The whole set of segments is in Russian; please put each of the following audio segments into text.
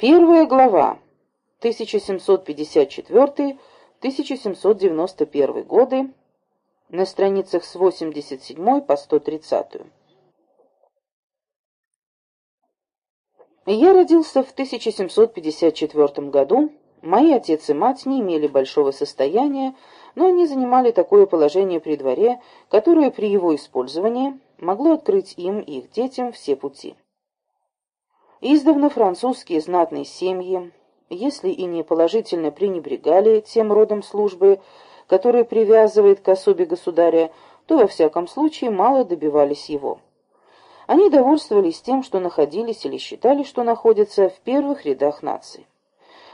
Первая глава. 1754-1791 годы. На страницах с 87 по 130. Я родился в 1754 году. Мои отец и мать не имели большого состояния, но они занимали такое положение при дворе, которое при его использовании могло открыть им и их детям все пути. Издавна французские знатные семьи, если и не положительно пренебрегали тем родом службы, который привязывает к особе государя, то во всяком случае мало добивались его. Они довольствовались тем, что находились или считали, что находятся в первых рядах нации.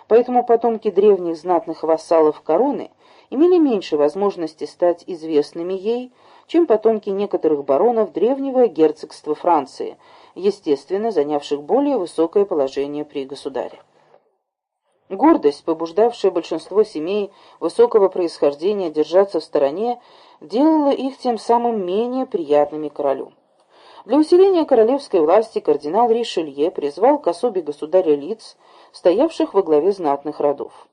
Поэтому потомки древних знатных вассалов короны имели меньше возможности стать известными ей, чем потомки некоторых баронов древнего герцогства Франции, естественно, занявших более высокое положение при государе. Гордость, побуждавшая большинство семей высокого происхождения держаться в стороне, делала их тем самым менее приятными королю. Для усиления королевской власти кардинал Ришелье призвал к особе государя лиц, стоявших во главе знатных родов.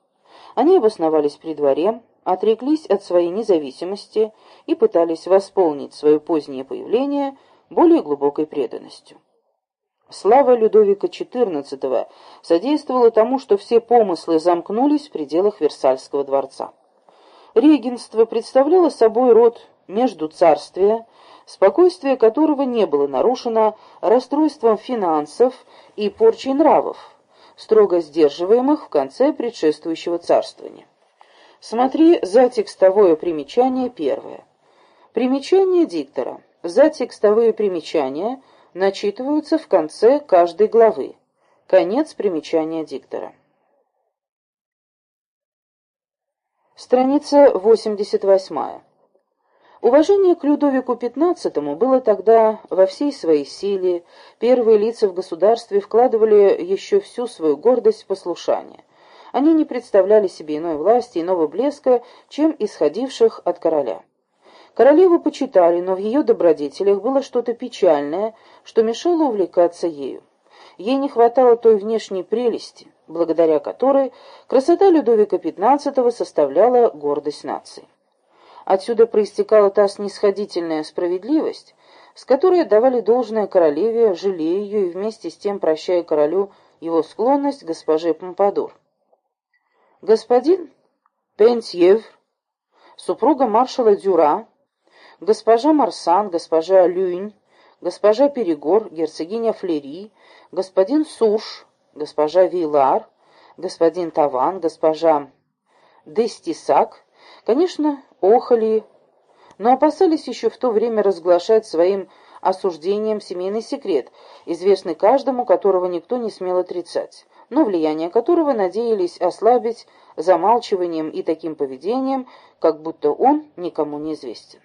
Они обосновались при дворе, отреклись от своей независимости и пытались восполнить свое позднее появление более глубокой преданностью. Слава Людовика XIV содействовала тому, что все помыслы замкнулись в пределах Версальского дворца. Регенство представляло собой род между царствия, спокойствие которого не было нарушено расстройством финансов и порчей нравов, строго сдерживаемых в конце предшествующего царствования. Смотри за текстовое примечание первое. Примечание диктора. За текстовые примечания начитываются в конце каждой главы. Конец примечания диктора. Страница 88. Уважение к Людовику XV было тогда во всей своей силе, первые лица в государстве вкладывали еще всю свою гордость в послушание. Они не представляли себе иной власти, иного блеска, чем исходивших от короля. Королеву почитали, но в ее добродетелях было что-то печальное, что мешало увлекаться ею. Ей не хватало той внешней прелести, благодаря которой красота Людовика XV составляла гордость нации. Отсюда проистекала та снисходительная справедливость, с которой отдавали должное королеве, жалея ее и вместе с тем прощая королю его склонность к госпоже Помпадур. Господин Пентьев, супруга маршала Дюра, госпожа Марсан, госпожа Люнь, госпожа Перегор, герцогиня Флери, господин Суш, госпожа Вилар, господин Таван, госпожа Дестисак, конечно, охали, но опасались еще в то время разглашать своим осуждением семейный секрет, известный каждому, которого никто не смел отрицать но влияние которого надеялись ослабить замалчиванием и таким поведением, как будто он никому не известен.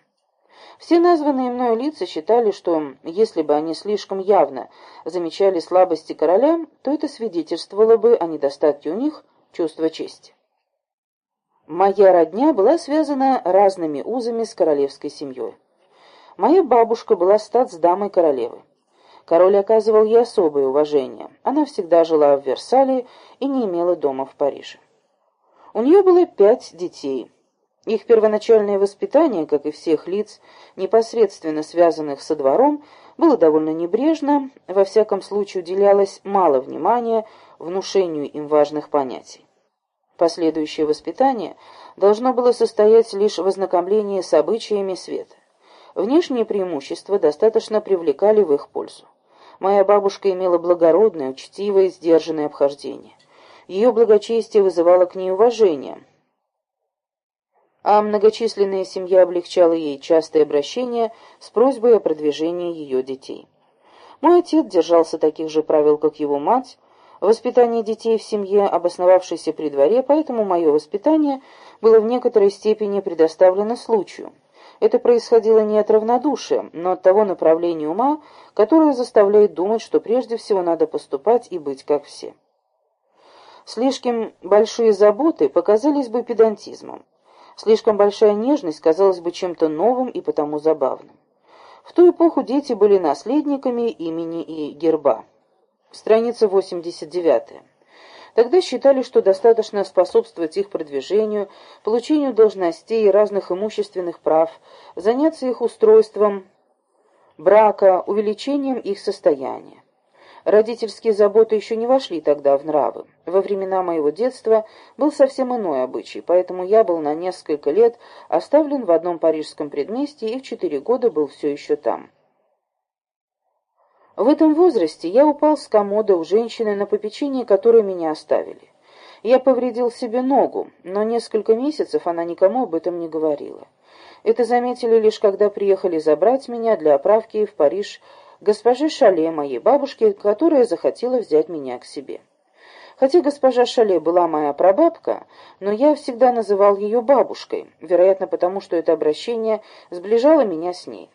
Все названные мною лица считали, что если бы они слишком явно замечали слабости короля, то это свидетельствовало бы о недостатке у них чувства чести. Моя родня была связана разными узами с королевской семьей. Моя бабушка была статсдамой королевы. Король оказывал ей особое уважение. Она всегда жила в Версале и не имела дома в Париже. У нее было пять детей. Их первоначальное воспитание, как и всех лиц, непосредственно связанных со двором, было довольно небрежно, во всяком случае уделялось мало внимания внушению им важных понятий. Последующее воспитание должно было состоять лишь в ознакомлении с обычаями света. Внешние преимущества достаточно привлекали в их пользу. Моя бабушка имела благородное, учтивое, сдержанное обхождение. Ее благочестие вызывало к ней уважение, а многочисленная семья облегчала ей частые обращения с просьбой о продвижении ее детей. Мой отец держался таких же правил, как его мать, воспитание детей в семье, обосновавшейся при дворе, поэтому мое воспитание было в некоторой степени предоставлено случаю. Это происходило не от равнодушия, но от того направления ума, которое заставляет думать, что прежде всего надо поступать и быть как все. Слишком большие заботы показались бы педантизмом. Слишком большая нежность казалась бы чем-то новым и потому забавным. В ту эпоху дети были наследниками имени и герба. Страница 89. Тогда считали, что достаточно способствовать их продвижению, получению должностей и разных имущественных прав, заняться их устройством брака, увеличением их состояния. Родительские заботы еще не вошли тогда в нравы. Во времена моего детства был совсем иной обычай, поэтому я был на несколько лет оставлен в одном парижском предместье и в четыре года был все еще там. В этом возрасте я упал с комода у женщины, на попечении которой меня оставили. Я повредил себе ногу, но несколько месяцев она никому об этом не говорила. Это заметили лишь когда приехали забрать меня для оправки в Париж госпожи Шале, моей бабушке, которая захотела взять меня к себе. Хотя госпожа Шале была моя прабабка, но я всегда называл ее бабушкой, вероятно, потому что это обращение сближало меня с ней.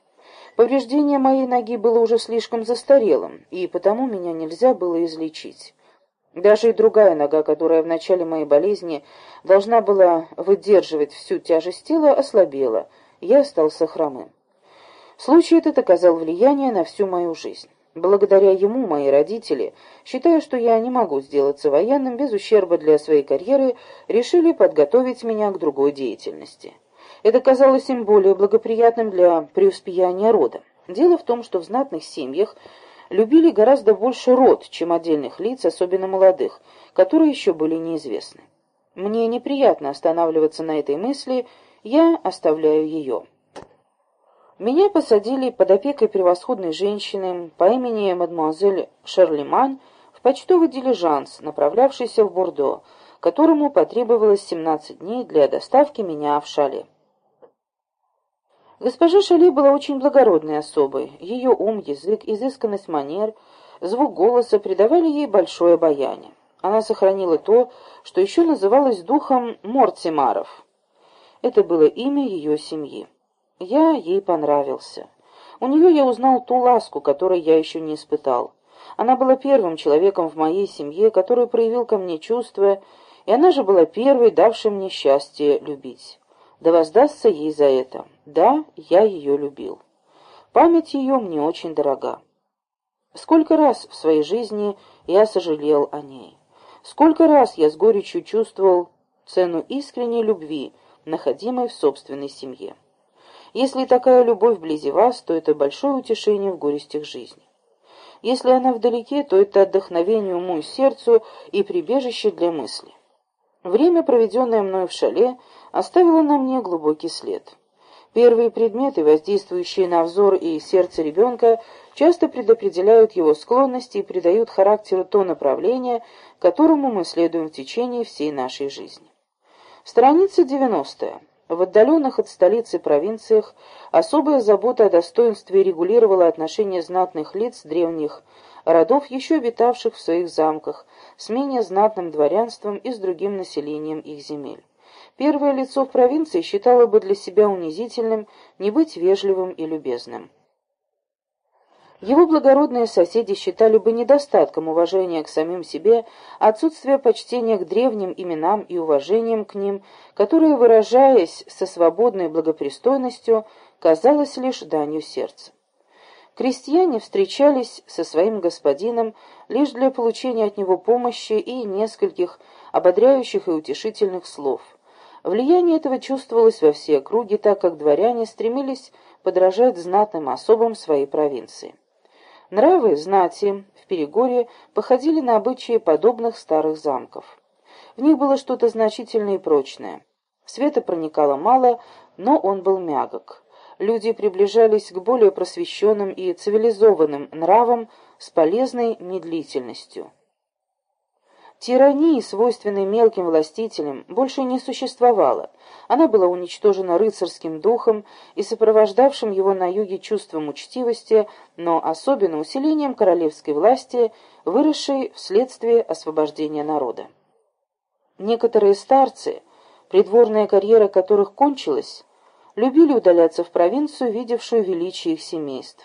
Повреждение моей ноги было уже слишком застарелым, и потому меня нельзя было излечить. Даже и другая нога, которая в начале моей болезни должна была выдерживать всю тяжесть тела, ослабела, я остался хромым. Случай этот оказал влияние на всю мою жизнь. Благодаря ему мои родители, считая, что я не могу сделаться военным без ущерба для своей карьеры, решили подготовить меня к другой деятельности. Это казалось им более благоприятным для преуспеяния рода. Дело в том, что в знатных семьях любили гораздо больше род, чем отдельных лиц, особенно молодых, которые еще были неизвестны. Мне неприятно останавливаться на этой мысли, я оставляю ее. Меня посадили под опекой превосходной женщины по имени мадемуазель Шарлемань в почтовый дилижанс, направлявшийся в Бордо, которому потребовалось 17 дней для доставки меня в шале. Госпожа Шали была очень благородной особой. Ее ум, язык, изысканность манер, звук голоса придавали ей большое обаяние. Она сохранила то, что еще называлось духом Мортимаров. Это было имя ее семьи. Я ей понравился. У нее я узнал ту ласку, которой я еще не испытал. Она была первым человеком в моей семье, который проявил ко мне чувства, и она же была первой, давшей мне счастье любить. Да воздастся ей за это. Да, я ее любил. Память ее мне очень дорога. Сколько раз в своей жизни я сожалел о ней. Сколько раз я с горечью чувствовал цену искренней любви, находимой в собственной семье. Если такая любовь вблизи вас, то это большое утешение в горестях жизни. Если она вдалеке, то это отдохновение уму и сердцу и прибежище для мысли. Время, проведенное мной в шале, оставило на мне глубокий след. Первые предметы, воздействующие на взор и сердце ребенка, часто предопределяют его склонности и придают характеру то направление, которому мы следуем в течение всей нашей жизни. Страница 90. В отдаленных от столицы провинциях особая забота о достоинстве регулировала отношения знатных лиц древних родов, еще обитавших в своих замках, с менее знатным дворянством и с другим населением их земель. Первое лицо в провинции считало бы для себя унизительным не быть вежливым и любезным. Его благородные соседи считали бы недостатком уважения к самим себе отсутствие почтения к древним именам и уважением к ним, которое, выражаясь со свободной благопристойностью, казалось лишь данью сердца. Крестьяне встречались со своим господином лишь для получения от него помощи и нескольких ободряющих и утешительных слов. Влияние этого чувствовалось во все округи, так как дворяне стремились подражать знатным особам своей провинции. Нравы знати в Перегорье походили на обычаи подобных старых замков. В них было что-то значительное и прочное. Света проникало мало, но он был мягок. Люди приближались к более просвещенным и цивилизованным нравам с полезной медлительностью. Тирании, свойственной мелким властителям, больше не существовало. Она была уничтожена рыцарским духом и сопровождавшим его на юге чувством учтивости, но особенно усилением королевской власти, выросшей вследствие освобождения народа. Некоторые старцы, придворная карьера которых кончилась, любили удаляться в провинцию, видевшую величие их семейств.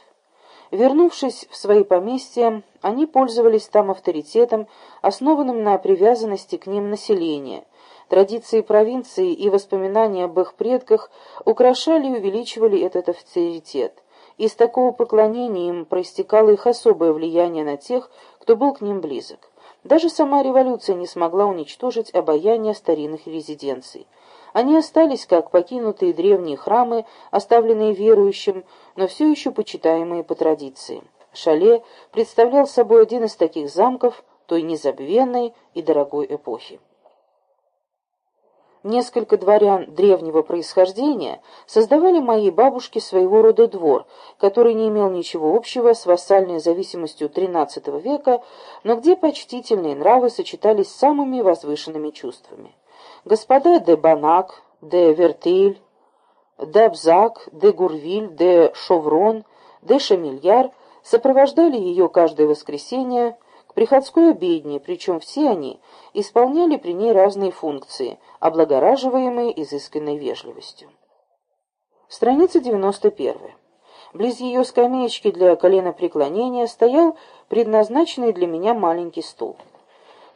Вернувшись в свои поместья, они пользовались там авторитетом, основанным на привязанности к ним населения. Традиции провинции и воспоминания об их предках украшали и увеличивали этот авторитет. Из такого поклонения им проистекало их особое влияние на тех, кто был к ним близок. Даже сама революция не смогла уничтожить обаяние старинных резиденций. Они остались как покинутые древние храмы, оставленные верующим, но все еще почитаемые по традиции. Шале представлял собой один из таких замков той незабвенной и дорогой эпохи. Несколько дворян древнего происхождения создавали моей бабушке своего рода двор, который не имел ничего общего с вассальной зависимостью XIII века, но где почтительные нравы сочетались с самыми возвышенными чувствами. Господа де Банак, де Вертиль, де Абзак, де Гурвиль, де Шоврон, де Шамильяр сопровождали ее каждое воскресенье к приходской обедне, причем все они исполняли при ней разные функции, облагораживаемые изысканной вежливостью. Страница 91. Близ ее скамеечки для коленопреклонения стоял предназначенный для меня маленький стул.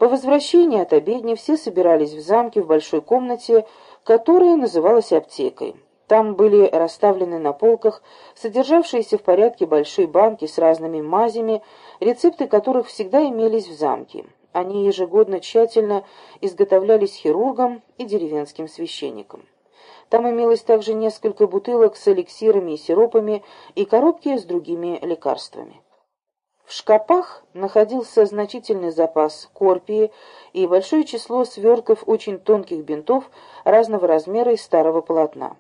По возвращении от обедни все собирались в замке в большой комнате, которая называлась аптекой. Там были расставлены на полках содержавшиеся в порядке большие банки с разными мазями, рецепты которых всегда имелись в замке. Они ежегодно тщательно изготовлялись хирургом и деревенским священником. Там имелось также несколько бутылок с эликсирами и сиропами и коробки с другими лекарствами. В шкапах находился значительный запас корпии и большое число свертков очень тонких бинтов разного размера из старого полотна.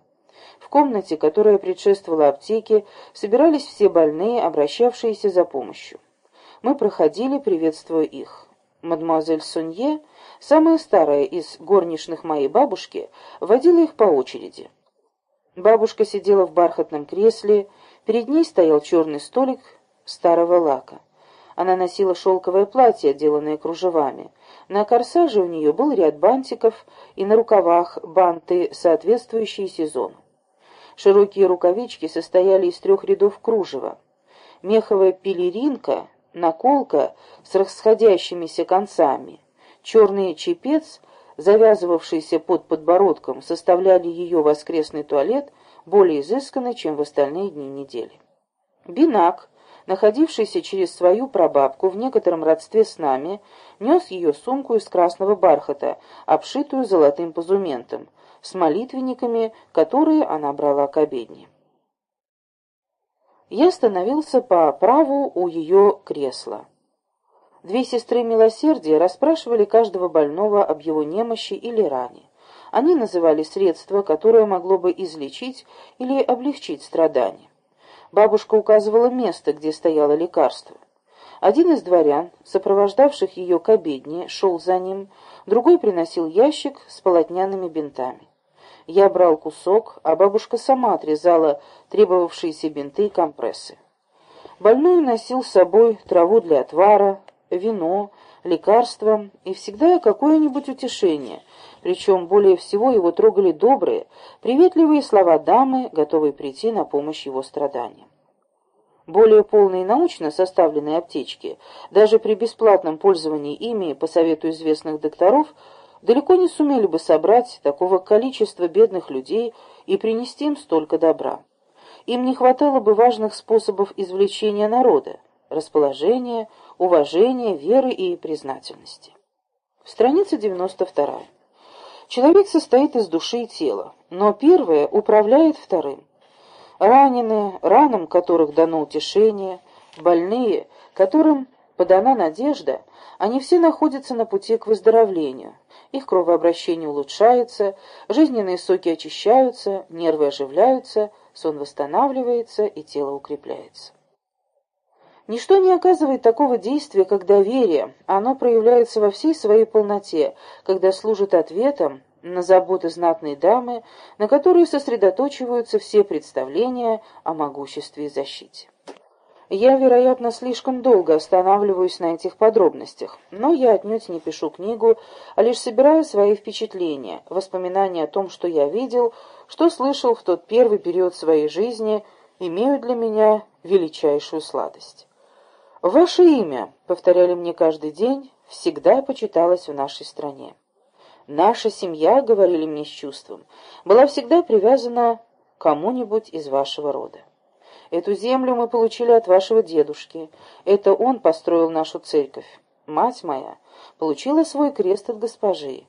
В комнате, которая предшествовала аптеке, собирались все больные, обращавшиеся за помощью. Мы проходили, приветствуя их. Мадемуазель Сонье, самая старая из горничных моей бабушки, водила их по очереди. Бабушка сидела в бархатном кресле, перед ней стоял черный столик старого лака. Она носила шелковое платье, отделанное кружевами. На корсаже у нее был ряд бантиков, и на рукавах банты, соответствующие сезону. Широкие рукавички состояли из трех рядов кружева. Меховая пелеринка наколка с расходящимися концами, черный чепец, завязывавшийся под подбородком, составляли ее воскресный туалет более изысканный, чем в остальные дни недели. Бинак, находившийся через свою прабабку в некотором родстве с нами, нес ее сумку из красного бархата, обшитую золотым позументом, с молитвенниками, которые она брала к обедне. Я остановился по праву у ее кресла. Две сестры милосердия расспрашивали каждого больного об его немощи или ране. Они называли средство, которое могло бы излечить или облегчить страдания. Бабушка указывала место, где стояло лекарство. Один из дворян, сопровождавших ее к обедне, шел за ним, другой приносил ящик с полотняными бинтами. Я брал кусок, а бабушка сама отрезала требовавшиеся бинты и компрессы. Больной носил с собой траву для отвара, вино, лекарства и всегда какое-нибудь утешение, причем более всего его трогали добрые, приветливые слова дамы, готовые прийти на помощь его страданиям. Более полные научно составленные аптечки, даже при бесплатном пользовании ими по совету известных докторов, далеко не сумели бы собрать такого количества бедных людей и принести им столько добра. Им не хватало бы важных способов извлечения народа, расположения, уважения, веры и признательности. Страница 92. Человек состоит из души и тела, но первое управляет вторым. Раненые, ранам которых дано утешение, больные, которым подана надежда, они все находятся на пути к выздоровлению, их кровообращение улучшается, жизненные соки очищаются, нервы оживляются, сон восстанавливается и тело укрепляется. Ничто не оказывает такого действия, как доверие. Оно проявляется во всей своей полноте, когда служит ответом на заботы знатной дамы, на которые сосредоточиваются все представления о могуществе и защите. Я, вероятно, слишком долго останавливаюсь на этих подробностях, но я отнюдь не пишу книгу, а лишь собираю свои впечатления, воспоминания о том, что я видел, что слышал в тот первый период своей жизни, имеют для меня величайшую сладость. «Ваше имя», — повторяли мне каждый день, — всегда почиталось в нашей стране. «Наша семья», — говорили мне с чувством, — была всегда привязана к кому-нибудь из вашего рода. Эту землю мы получили от вашего дедушки. Это он построил нашу церковь. Мать моя получила свой крест от госпожи.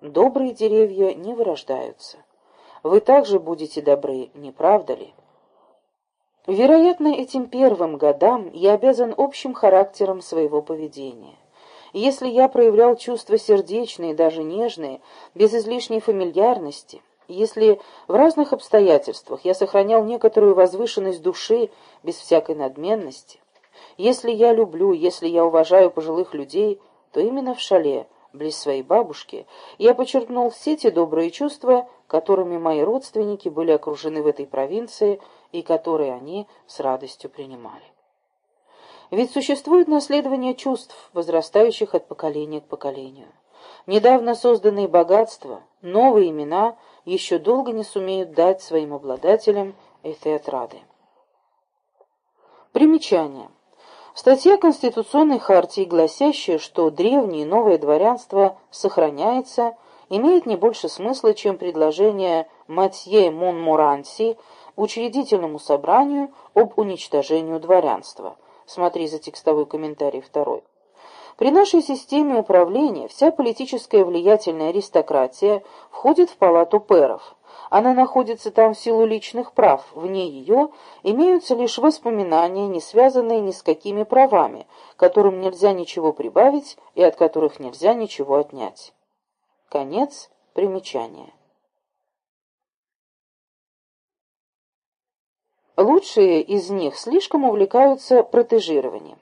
Добрые деревья не вырождаются. Вы также будете добры, не правда ли? Вероятно, этим первым годам я обязан общим характером своего поведения. Если я проявлял чувства сердечные, даже нежные, без излишней фамильярности, если в разных обстоятельствах я сохранял некоторую возвышенность души без всякой надменности, если я люблю, если я уважаю пожилых людей, то именно в шале, близ своей бабушки, я подчеркнул все те добрые чувства, которыми мои родственники были окружены в этой провинции и которые они с радостью принимали. Ведь существует наследование чувств, возрастающих от поколения к поколению. Недавно созданные богатства, новые имена еще долго не сумеют дать своим обладателям этой отрады. Примечание. Статья Конституционной хартии, гласящая, что древнее и новое дворянство сохраняется, имеет не больше смысла, чем предложение Матье Монморанси учредительному собранию об уничтожении дворянства. Смотри за текстовой комментарий второй. При нашей системе управления вся политическая влиятельная аристократия входит в палату пэров. Она находится там в силу личных прав, вне ее имеются лишь воспоминания, не связанные ни с какими правами, которым нельзя ничего прибавить и от которых нельзя ничего отнять. Конец примечания. Лучшие из них слишком увлекаются протежированием.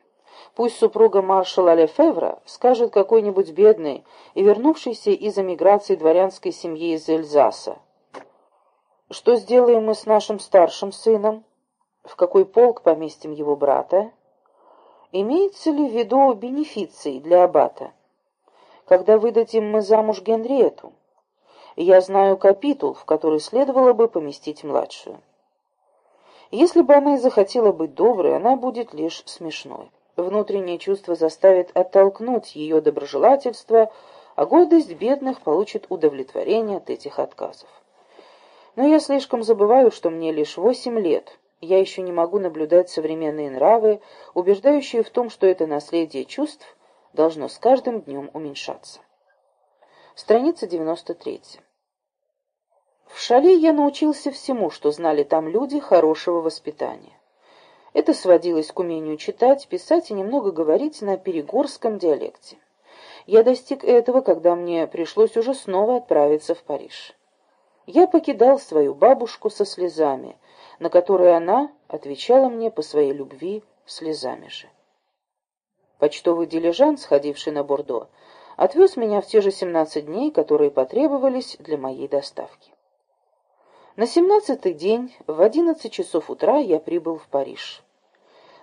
Пусть супруга маршала Лефевра скажет какой-нибудь бедной и вернувшейся из эмиграции дворянской семьи из Эльзаса. Что сделаем мы с нашим старшим сыном? В какой полк поместим его брата? Имеется ли в виду бенефиции для аббата? Когда выдадим мы замуж Генриету? Я знаю капитул, в который следовало бы поместить младшую. Если бы она и захотела быть доброй, она будет лишь смешной. Внутреннее чувство заставит оттолкнуть ее доброжелательство, а гордость бедных получит удовлетворение от этих отказов. Но я слишком забываю, что мне лишь восемь лет. Я еще не могу наблюдать современные нравы, убеждающие в том, что это наследие чувств должно с каждым днем уменьшаться. Страница 93. В шале я научился всему, что знали там люди хорошего воспитания. Это сводилось к умению читать, писать и немного говорить на перегорском диалекте. Я достиг этого, когда мне пришлось уже снова отправиться в Париж. Я покидал свою бабушку со слезами, на которые она отвечала мне по своей любви слезами же. Почтовый дилижанс, сходивший на Бордо, отвез меня в те же 17 дней, которые потребовались для моей доставки. На семнадцатый день в одиннадцать часов утра я прибыл в Париж.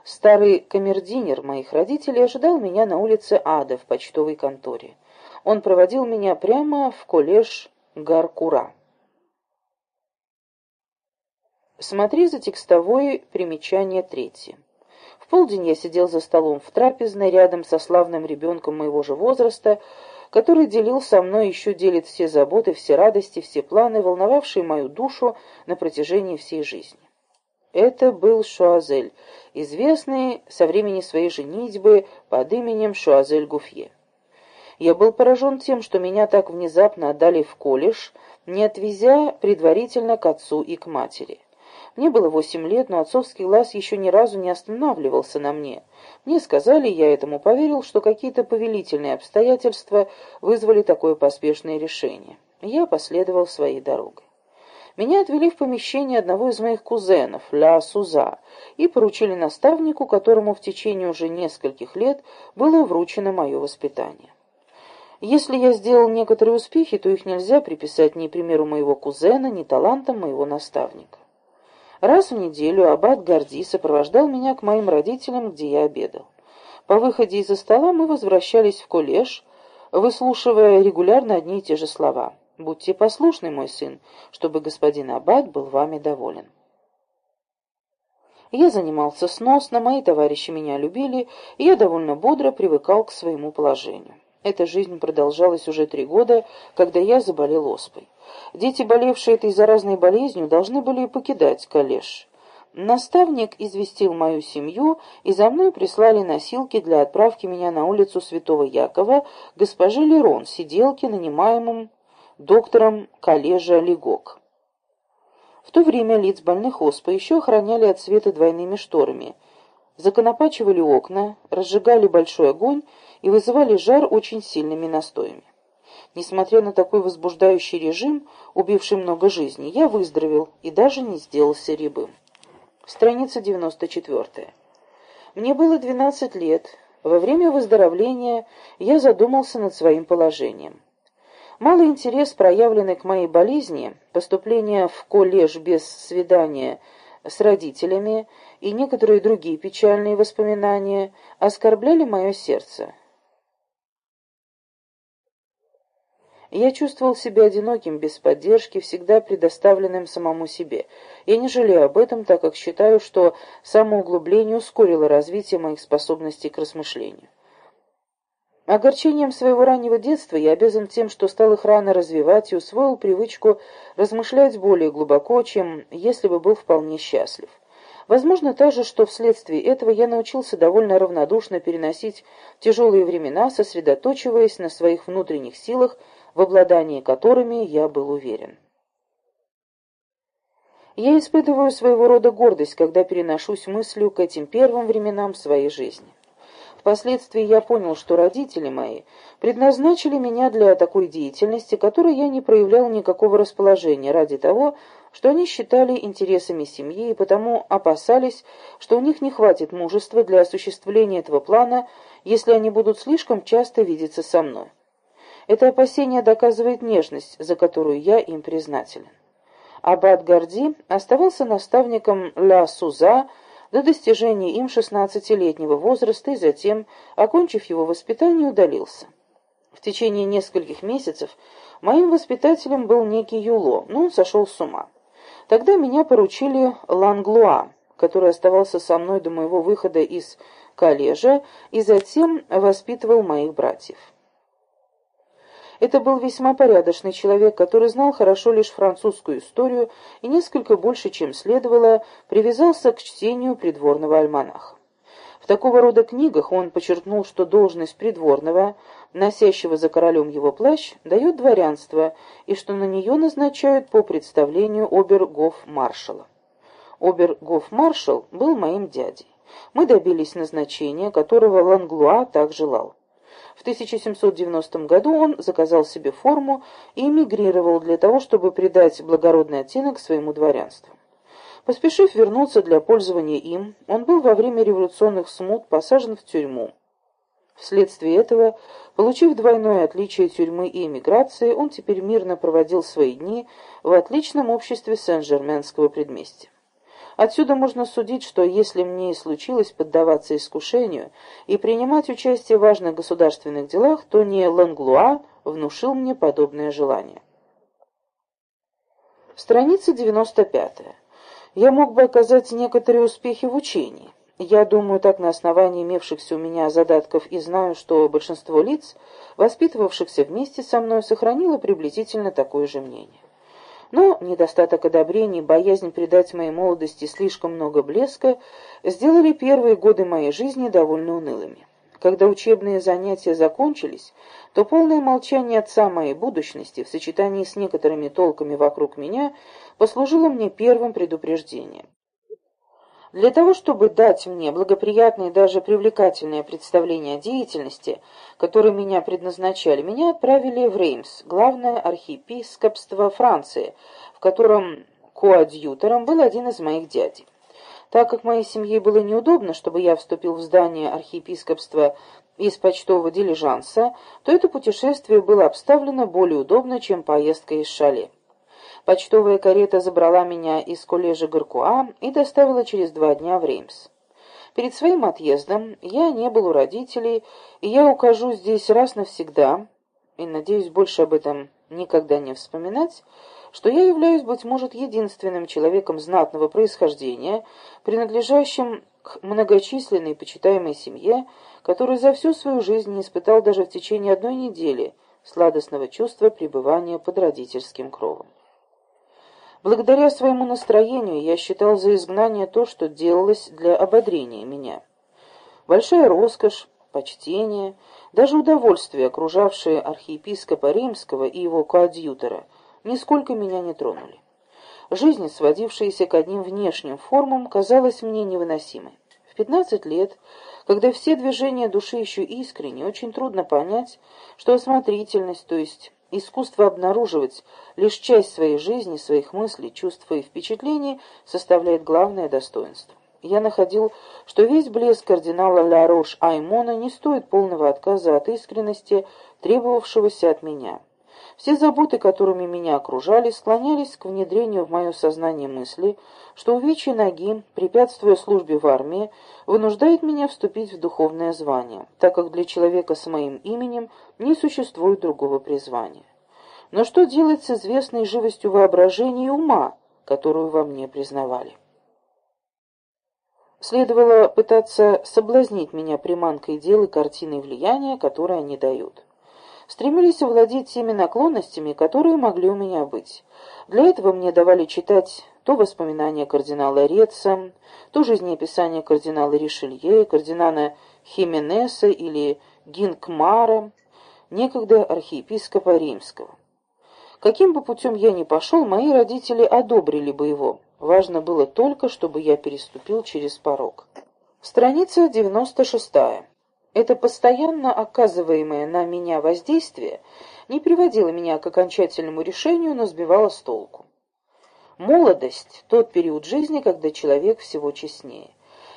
Старый камердинер моих родителей ожидал меня на улице Ада в почтовой конторе. Он проводил меня прямо в коллеж Гаркура. Смотри за текстовое примечание третье. В полдень я сидел за столом в трапезной рядом со славным ребенком моего же возраста, который делил со мной, еще делит все заботы, все радости, все планы, волновавшие мою душу на протяжении всей жизни. Это был Шуазель, известный со времени своей женитьбы под именем Шуазель Гуфье. Я был поражен тем, что меня так внезапно отдали в колледж, не отвезя предварительно к отцу и к матери. Мне было восемь лет, но отцовский глаз еще ни разу не останавливался на мне. Мне сказали, я этому поверил, что какие-то повелительные обстоятельства вызвали такое поспешное решение. Я последовал своей дорогой. Меня отвели в помещение одного из моих кузенов, Ля Суза, и поручили наставнику, которому в течение уже нескольких лет было вручено мое воспитание. Если я сделал некоторые успехи, то их нельзя приписать ни примеру моего кузена, ни талантам моего наставника. Раз в неделю аббат Горди сопровождал меня к моим родителям, где я обедал. По выходе из-за стола мы возвращались в коллеж, выслушивая регулярно одни и те же слова. «Будьте послушны, мой сын, чтобы господин аббат был вами доволен». Я занимался сносно, мои товарищи меня любили, и я довольно бодро привыкал к своему положению. Эта жизнь продолжалась уже три года, когда я заболел оспой. Дети, болевшие этой заразной болезнью, должны были покидать коллеж. Наставник известил мою семью, и за мной прислали носилки для отправки меня на улицу Святого Якова госпожи Лерон, сиделки, нанимаемым доктором коллежа Легок. В то время лиц больных оспой еще охраняли от света двойными шторами, законопачивали окна, разжигали большой огонь и вызывали жар очень сильными настоями. Несмотря на такой возбуждающий режим, убивший много жизней, я выздоровел и даже не сделался рябым. Страница 94. Мне было 12 лет. Во время выздоровления я задумался над своим положением. Малый интерес, проявленный к моей болезни, поступление в коллеж без свидания с родителями и некоторые другие печальные воспоминания оскорбляли мое сердце. Я чувствовал себя одиноким, без поддержки, всегда предоставленным самому себе. Я не жалею об этом, так как считаю, что самоуглубление ускорило развитие моих способностей к размышлению. Огорчением своего раннего детства я обязан тем, что стал их рано развивать и усвоил привычку размышлять более глубоко, чем если бы был вполне счастлив. Возможно также, что вследствие этого я научился довольно равнодушно переносить тяжелые времена, сосредоточиваясь на своих внутренних силах в обладании которыми я был уверен. Я испытываю своего рода гордость, когда переношусь мыслью к этим первым временам своей жизни. Впоследствии я понял, что родители мои предназначили меня для такой деятельности, которой я не проявлял никакого расположения ради того, что они считали интересами семьи и потому опасались, что у них не хватит мужества для осуществления этого плана, если они будут слишком часто видеться со мной. Это опасение доказывает нежность, за которую я им признателен. Аббат Горди оставался наставником Ля Суза до достижения им шестнадцатилетнего возраста и затем, окончив его воспитание, удалился. В течение нескольких месяцев моим воспитателем был некий Юло, но он сошел с ума. Тогда меня поручили Ланглуа, который оставался со мной до моего выхода из коллежа и затем воспитывал моих братьев. Это был весьма порядочный человек, который знал хорошо лишь французскую историю и несколько больше, чем следовало, привязался к чтению придворного альманаха. В такого рода книгах он подчеркнул, что должность придворного, носящего за королем его плащ, дает дворянство, и что на нее назначают по представлению обергоф-маршала. Обергоф-маршал был моим дядей. Мы добились назначения, которого Ланглуа так желал. В 1790 году он заказал себе форму и эмигрировал для того, чтобы придать благородный оттенок своему дворянству. Поспешив вернуться для пользования им, он был во время революционных смут посажен в тюрьму. Вследствие этого, получив двойное отличие тюрьмы и эмиграции, он теперь мирно проводил свои дни в отличном обществе Сен-Жерменского предместья. Отсюда можно судить, что если мне и случилось поддаваться искушению и принимать участие в важных государственных делах, то не Ланглуа внушил мне подобное желание. Страница 95. Я мог бы оказать некоторые успехи в учении. Я думаю так на основании имевшихся у меня задатков и знаю, что большинство лиц, воспитывавшихся вместе со мной, сохранило приблизительно такое же мнение. Но недостаток одобрений, боязнь придать моей молодости слишком много блеска сделали первые годы моей жизни довольно унылыми. Когда учебные занятия закончились, то полное молчание отца моей будущности в сочетании с некоторыми толками вокруг меня послужило мне первым предупреждением. Для того, чтобы дать мне благоприятное и даже привлекательное представление о деятельности, которой меня предназначали, меня отправили в Реймс, главное архиепископство Франции, в котором коадьютором был один из моих дядей. Так как моей семье было неудобно, чтобы я вступил в здание архиепископства из почтового дилижанса, то это путешествие было обставлено более удобно, чем поездка из шале. Почтовая карета забрала меня из коллежа Горкуа и доставила через два дня в Реймс. Перед своим отъездом я не был у родителей, и я укажу здесь раз навсегда, и надеюсь больше об этом никогда не вспоминать, что я являюсь, быть может, единственным человеком знатного происхождения, принадлежащим к многочисленной почитаемой семье, который за всю свою жизнь не испытал даже в течение одной недели сладостного чувства пребывания под родительским кровом. Благодаря своему настроению я считал за изгнание то, что делалось для ободрения меня. Большая роскошь, почтение, даже удовольствие, окружавшее архиепископа Римского и его коадьютора, нисколько меня не тронули. Жизнь, сводившаяся к одним внешним формам, казалась мне невыносимой. В пятнадцать лет, когда все движения души еще искренне, очень трудно понять, что осмотрительность, то есть искусство обнаруживать лишь часть своей жизни, своих мыслей, чувств и впечатлений, составляет главное достоинство. Я находил, что весь блеск кардинала Ла Рош Аймона не стоит полного отказа от искренности, требовавшегося от меня. Все заботы, которыми меня окружали, склонялись к внедрению в мое сознание мысли, что увечье ноги, препятствуя службе в армии, вынуждает меня вступить в духовное звание, так как для человека с моим именем не существует другого призвания. Но что делать с известной живостью воображения и ума, которую во мне признавали? Следовало пытаться соблазнить меня приманкой дел и картиной влияния, которые они дают стремились овладеть теми наклонностями, которые могли у меня быть. Для этого мне давали читать то воспоминания кардинала Реца, то жизнеописание кардинала Ришелье, кардинала Хименеса или Гинкмара, некогда архиепископа Римского. Каким бы путем я ни пошел, мои родители одобрили бы его. Важно было только, чтобы я переступил через порог. Страница 96. Это постоянно оказываемое на меня воздействие не приводило меня к окончательному решению, но сбивало с толку. Молодость — тот период жизни, когда человек всего честнее.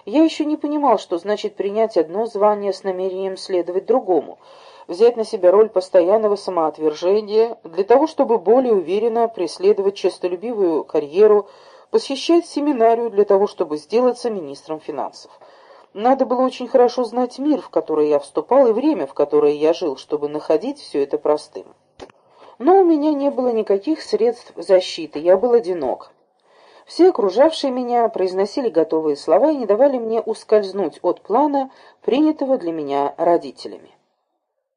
Я еще не понимал, что значит принять одно звание с намерением следовать другому, взять на себя роль постоянного самоотвержения для того, чтобы более уверенно преследовать честолюбивую карьеру, посещать семинарию для того, чтобы сделаться министром финансов. Надо было очень хорошо знать мир, в который я вступал, и время, в которое я жил, чтобы находить все это простым. Но у меня не было никаких средств защиты, я был одинок. Все окружавшие меня произносили готовые слова и не давали мне ускользнуть от плана, принятого для меня родителями.